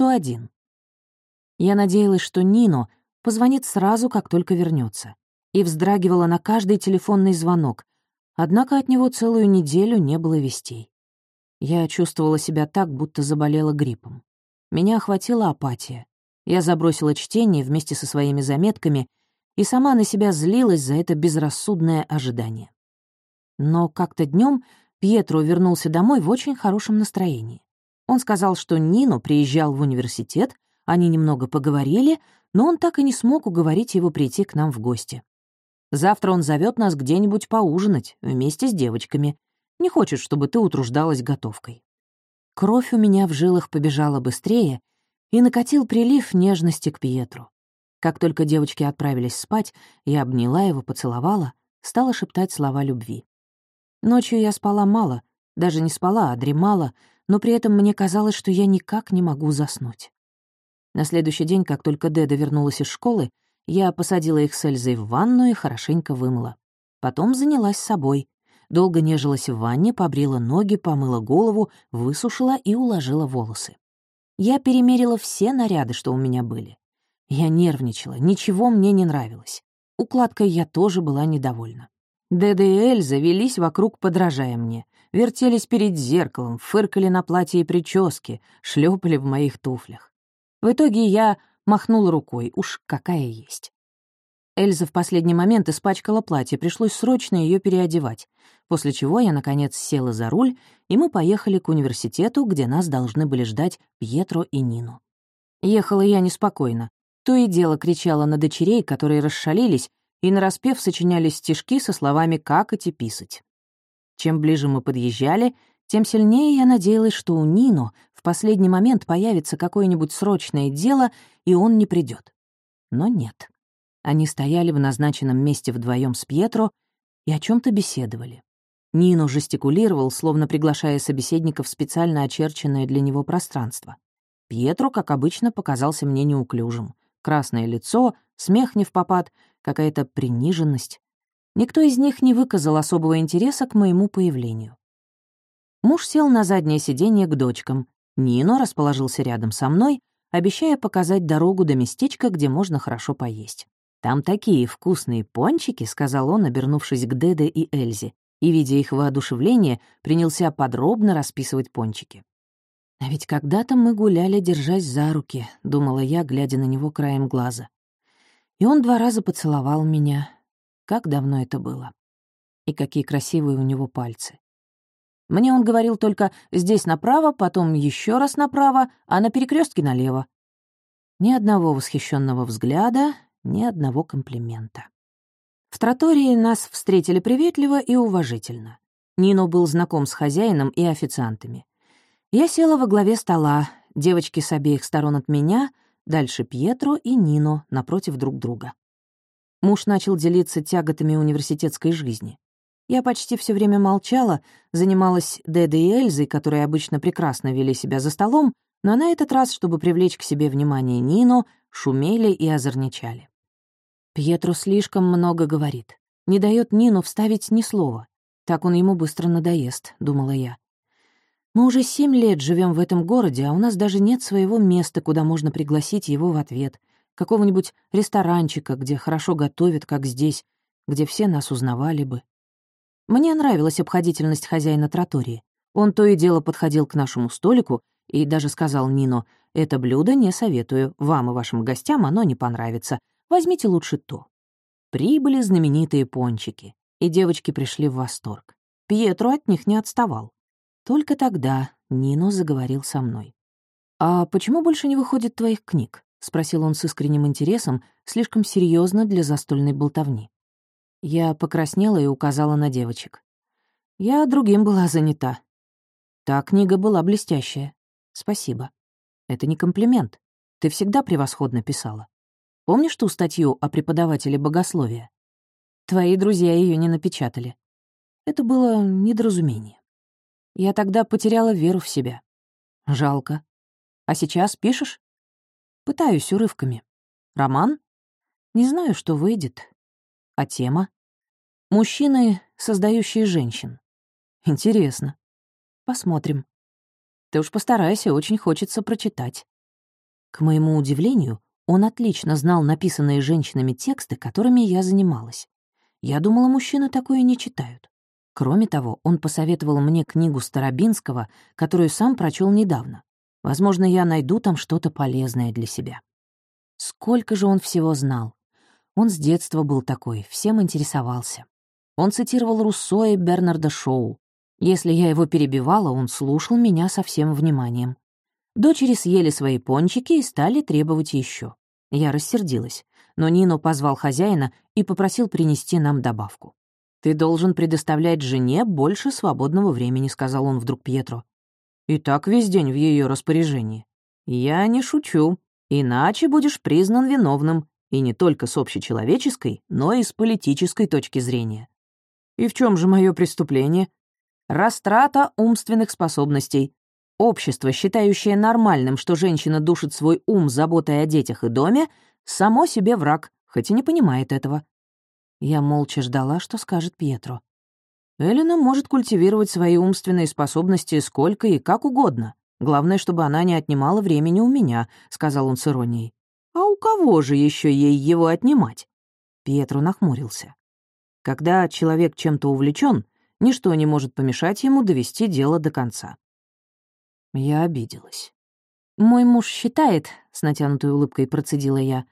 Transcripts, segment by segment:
101. Я надеялась, что Нино позвонит сразу, как только вернется, и вздрагивала на каждый телефонный звонок, однако от него целую неделю не было вестей. Я чувствовала себя так, будто заболела гриппом. Меня охватила апатия. Я забросила чтение вместе со своими заметками и сама на себя злилась за это безрассудное ожидание. Но как-то днем Пьетро вернулся домой в очень хорошем настроении. Он сказал, что Нино приезжал в университет, они немного поговорили, но он так и не смог уговорить его прийти к нам в гости. Завтра он зовет нас где-нибудь поужинать вместе с девочками. Не хочет, чтобы ты утруждалась готовкой. Кровь у меня в жилах побежала быстрее, и накатил прилив нежности к Пьетру. Как только девочки отправились спать, я обняла его, поцеловала, стала шептать слова любви. Ночью я спала мало, даже не спала, а дремала, но при этом мне казалось, что я никак не могу заснуть. На следующий день, как только Деда вернулась из школы, я посадила их с Эльзой в ванну и хорошенько вымыла. Потом занялась собой. Долго нежилась в ванне, побрила ноги, помыла голову, высушила и уложила волосы. Я перемерила все наряды, что у меня были. Я нервничала, ничего мне не нравилось. Укладкой я тоже была недовольна. Деда и Эльза велись вокруг, подражая мне. Вертелись перед зеркалом, фыркали на платье и прическе, шлепали в моих туфлях. В итоге я махнула рукой, уж какая есть. Эльза в последний момент испачкала платье, пришлось срочно ее переодевать, после чего я, наконец, села за руль, и мы поехали к университету, где нас должны были ждать Пьетро и Нину. Ехала я неспокойно. То и дело кричала на дочерей, которые расшалились, и нараспев сочиняли стишки со словами «как эти писать». Чем ближе мы подъезжали, тем сильнее я надеялась, что у Нино в последний момент появится какое-нибудь срочное дело, и он не придет. Но нет. Они стояли в назначенном месте вдвоем с Пьетро и о чем то беседовали. Нино жестикулировал, словно приглашая собеседников в специально очерченное для него пространство. Пьетро, как обычно, показался мне неуклюжим. Красное лицо, смех не в попад, какая-то приниженность. Никто из них не выказал особого интереса к моему появлению. Муж сел на заднее сиденье к дочкам. Нино расположился рядом со мной, обещая показать дорогу до местечка, где можно хорошо поесть. «Там такие вкусные пончики», — сказал он, обернувшись к Деде и Эльзе, и, видя их воодушевление, принялся подробно расписывать пончики. «А ведь когда-то мы гуляли, держась за руки», — думала я, глядя на него краем глаза. И он два раза поцеловал меня. Как давно это было. И какие красивые у него пальцы. Мне он говорил только «здесь направо, потом еще раз направо, а на перекрестке налево». Ни одного восхищенного взгляда, ни одного комплимента. В тротории нас встретили приветливо и уважительно. Нино был знаком с хозяином и официантами. Я села во главе стола, девочки с обеих сторон от меня, Дальше Пьетро и Нино напротив друг друга. Муж начал делиться тяготами университетской жизни. Я почти все время молчала, занималась Дедой и Эльзой, которые обычно прекрасно вели себя за столом, но на этот раз, чтобы привлечь к себе внимание Нино, шумели и озорничали. Пьетро слишком много говорит, не дает Нину вставить ни слова. Так он ему быстро надоест, думала я. Мы уже семь лет живем в этом городе, а у нас даже нет своего места, куда можно пригласить его в ответ. Какого-нибудь ресторанчика, где хорошо готовят, как здесь, где все нас узнавали бы. Мне нравилась обходительность хозяина тротории. Он то и дело подходил к нашему столику и даже сказал Нино, «Это блюдо не советую, вам и вашим гостям оно не понравится. Возьмите лучше то». Прибыли знаменитые пончики, и девочки пришли в восторг. Пьетро от них не отставал. Только тогда Нино заговорил со мной. «А почему больше не выходит твоих книг?» — спросил он с искренним интересом, слишком серьезно для застольной болтовни. Я покраснела и указала на девочек. Я другим была занята. Та книга была блестящая. Спасибо. Это не комплимент. Ты всегда превосходно писала. Помнишь ту статью о преподавателе богословия? Твои друзья ее не напечатали. Это было недоразумение. Я тогда потеряла веру в себя. Жалко. А сейчас пишешь? Пытаюсь урывками. Роман? Не знаю, что выйдет. А тема? Мужчины, создающие женщин. Интересно. Посмотрим. Ты уж постарайся, очень хочется прочитать. К моему удивлению, он отлично знал написанные женщинами тексты, которыми я занималась. Я думала, мужчины такое не читают. Кроме того, он посоветовал мне книгу Старобинского, которую сам прочел недавно. Возможно, я найду там что-то полезное для себя. Сколько же он всего знал. Он с детства был такой, всем интересовался. Он цитировал Руссо и Бернарда Шоу. Если я его перебивала, он слушал меня со всем вниманием. Дочери съели свои пончики и стали требовать еще. Я рассердилась, но Нино позвал хозяина и попросил принести нам добавку. «Ты должен предоставлять жене больше свободного времени», — сказал он вдруг Пьетро. «И так весь день в ее распоряжении». «Я не шучу. Иначе будешь признан виновным, и не только с общечеловеческой, но и с политической точки зрения. И в чем же мое преступление? Растрата умственных способностей. Общество, считающее нормальным, что женщина душит свой ум заботой о детях и доме, само себе враг, хоть и не понимает этого. Я молча ждала, что скажет Пьетро. Эллина может культивировать свои умственные способности сколько и как угодно. Главное, чтобы она не отнимала времени у меня», — сказал он с иронией. «А у кого же еще ей его отнимать?» Пьетро нахмурился. Когда человек чем-то увлечен, ничто не может помешать ему довести дело до конца. Я обиделась. «Мой муж считает», — с натянутой улыбкой процедила я,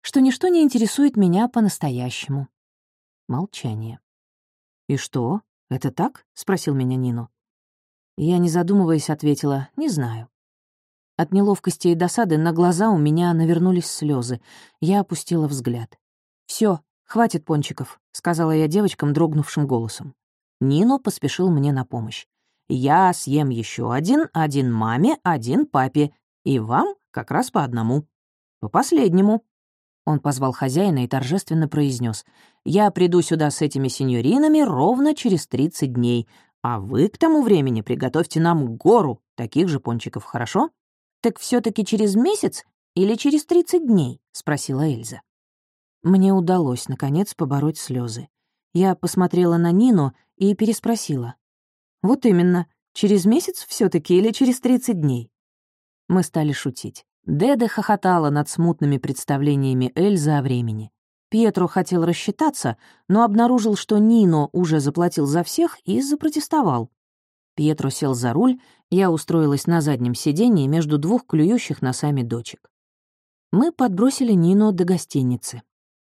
«что ничто не интересует меня по-настоящему». Молчание. «И что, это так?» — спросил меня Нино. Я, не задумываясь, ответила «не знаю». От неловкости и досады на глаза у меня навернулись слезы. Я опустила взгляд. Все, хватит пончиков», — сказала я девочкам дрогнувшим голосом. Нино поспешил мне на помощь. «Я съем еще один, один маме, один папе, и вам как раз по одному. По последнему». Он позвал хозяина и торжественно произнес: «Я приду сюда с этими сеньоринами ровно через 30 дней, а вы к тому времени приготовьте нам гору таких же пончиков, хорошо? Так все таки через месяц или через 30 дней? спросила Эльза. Мне удалось, наконец, побороть слезы. Я посмотрела на Нину и переспросила. «Вот именно, через месяц все таки или через 30 дней?» Мы стали шутить. Деда хохотала над смутными представлениями Эльзы о времени. Пьетро хотел рассчитаться, но обнаружил, что Нино уже заплатил за всех и запротестовал. Пьетро сел за руль, я устроилась на заднем сиденье между двух клюющих носами дочек. Мы подбросили Нино до гостиницы.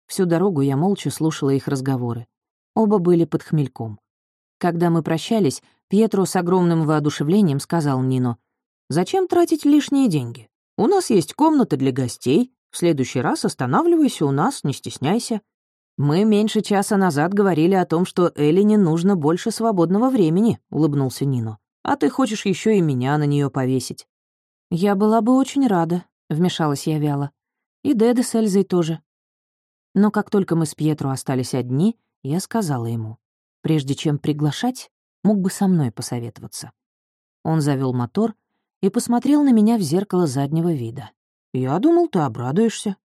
Всю дорогу я молча слушала их разговоры. Оба были под хмельком. Когда мы прощались, Пьетро с огромным воодушевлением сказал Нино, «Зачем тратить лишние деньги? У нас есть комната для гостей, в следующий раз останавливайся у нас, не стесняйся. Мы меньше часа назад говорили о том, что Элине нужно больше свободного времени, улыбнулся Нино. А ты хочешь еще и меня на нее повесить. Я была бы очень рада, вмешалась я вяло. И Деда с Эльзой тоже. Но как только мы с Пьетро остались одни, я сказала ему, прежде чем приглашать, мог бы со мной посоветоваться. Он завел мотор и посмотрел на меня в зеркало заднего вида. «Я думал, ты обрадуешься».